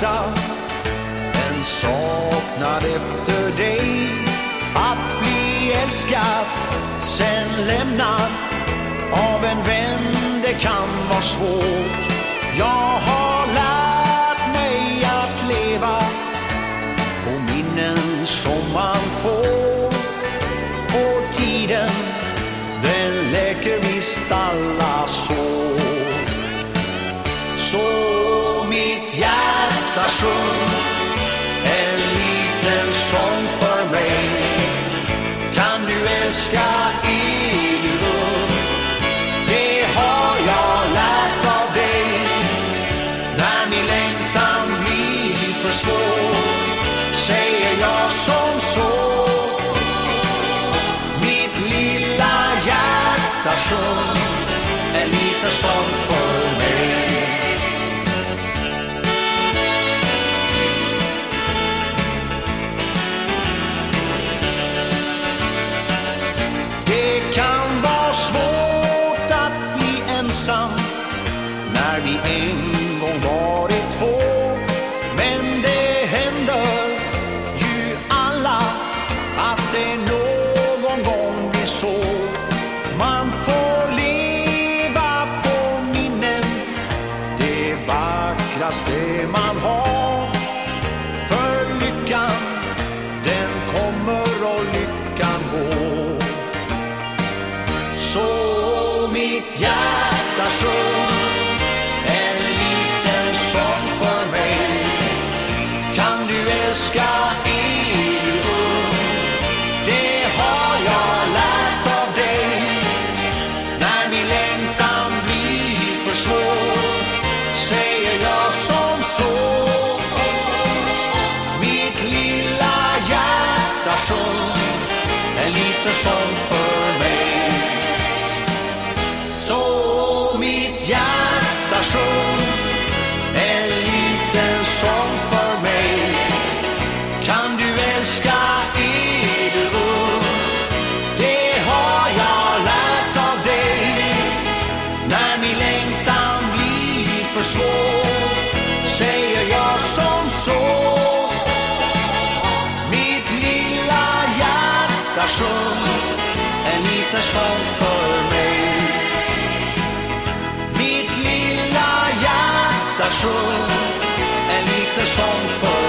hjärta. En saknad efter dig. Att bli älskad, sen lämnad. Av en vän det kan vara svårt. Jag har lärt mig att leva på minnen som man får. Och tiden, den läker visst alla hjärta sjung en liten sång för mig. Kan du älska evigt? Det har jag lärt av dig. När min längtan blir för svår säger jag som så. Mitt lilla hjärta sjung ensam när vi en gång varit två. Men det händer ju alla att det någon gång blir så. Man får leva på minnen, det vackraste man har. För lyckan, den kommer och lyckan går. Så mitt hjärta som för mig. Så mitt hjärta för säger jag som så. Mitt lilla hjärta sjung en liten sång för mig. Mitt lilla hjärta sjung en liten sång för mig